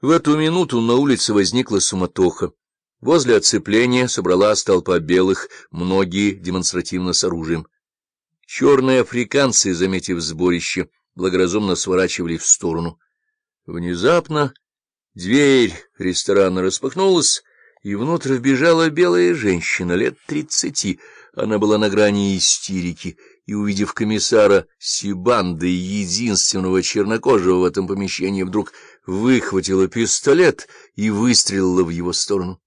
В эту минуту на улице возникла суматоха. Возле оцепления собралась толпа белых, многие демонстративно с оружием. Черные африканцы, заметив сборище, благоразумно сворачивали в сторону. Внезапно дверь ресторана распахнулась, и внутрь вбежала белая женщина лет тридцати. Она была на грани истерики, и, увидев комиссара Сибанды, единственного чернокожего в этом помещении, вдруг выхватила пистолет и выстрелила в его сторону.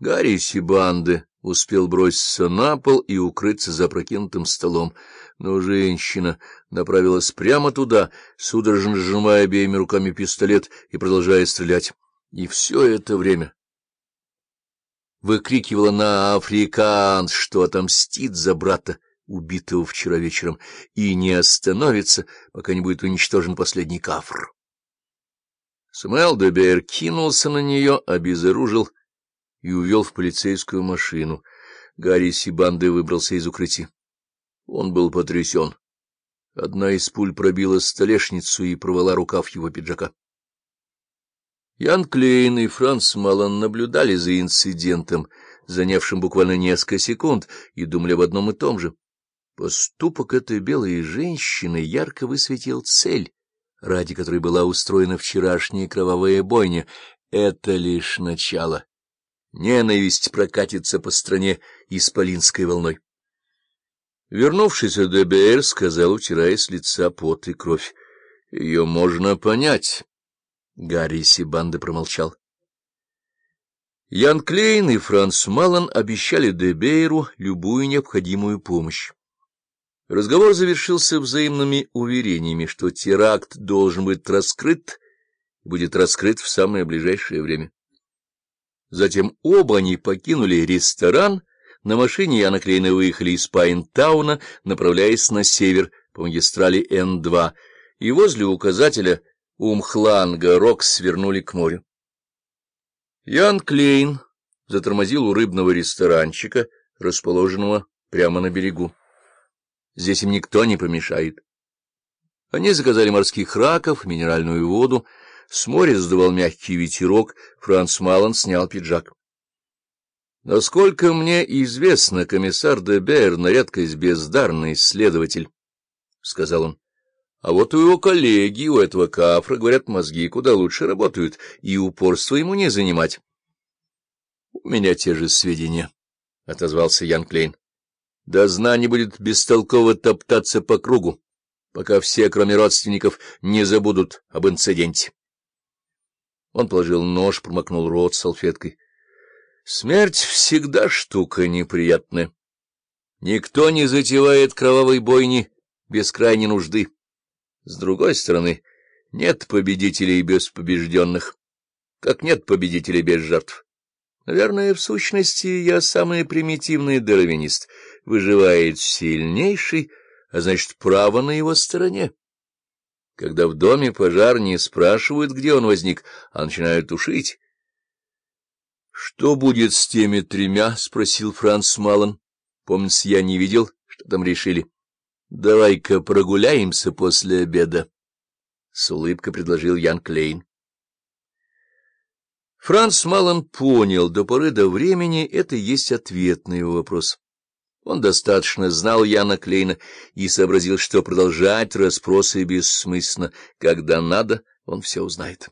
Гарри Сибанды успел броситься на пол и укрыться за прокинутым столом, но женщина направилась прямо туда, судорожно сжимая обеими руками пистолет и продолжая стрелять. И все это время выкрикивала на африканс, что отомстит за брата, убитого вчера вечером, и не остановится, пока не будет уничтожен последний кафр. Самуэл Дебер кинулся на нее, обезоружил и увел в полицейскую машину. Гарри Сибанды выбрался из укрытия. Он был потрясен. Одна из пуль пробила столешницу и порвала рукав его пиджака. Ян Клейн и Франц Малон наблюдали за инцидентом, занявшим буквально несколько секунд, и думали об одном и том же. Поступок этой белой женщины ярко высветил цель, ради которой была устроена вчерашняя кровавая бойня. Это лишь начало. Ненависть прокатится по стране исполинской волной. Вернувшийся ДБР сказал, утирая с лица пот и кровь. — Ее можно понять. Гарри Сибанды промолчал. Ян Клейн и Франц Малан обещали Дебейру любую необходимую помощь. Разговор завершился взаимными уверениями, что теракт должен быть раскрыт и будет раскрыт в самое ближайшее время. Затем оба они покинули ресторан, на машине Яна Клейна выехали из Пайнтауна, направляясь на север по магистрали Н-2, и возле указателя Умхланга Рокс свернули к морю. Ян Клейн затормозил у рыбного ресторанчика, расположенного прямо на берегу. Здесь им никто не помешает. Они заказали морских раков, минеральную воду, с моря сдувал мягкий ветерок, Франц Малон снял пиджак. Насколько мне известно, комиссар Дебер на редкость бездарный следователь, — сказал он. А вот у его коллеги, у этого кафра, говорят, мозги куда лучше работают, и упорство ему не занимать. — У меня те же сведения, — отозвался Ян Клейн. — Дознание будет бестолково топтаться по кругу, пока все, кроме родственников, не забудут об инциденте. Он положил нож, промокнул рот салфеткой. — Смерть всегда штука неприятная. Никто не затевает кровавой бойни без крайней нужды. С другой стороны, нет победителей без побежденных, как нет победителей без жертв. Наверное, в сущности, я самый примитивный дарвинист. Выживает сильнейший, а значит, право на его стороне. Когда в доме пожар, не спрашивают, где он возник, а начинают тушить. — Что будет с теми тремя? — спросил Франц Малон. Помнится, я не видел, что там решили. Давай-ка прогуляемся после обеда, — с улыбкой предложил Ян Клейн. Франц Малон понял, до поры до времени это есть ответ на его вопрос. Он достаточно знал Яна Клейна и сообразил, что продолжать расспросы бессмысленно. Когда надо, он все узнает.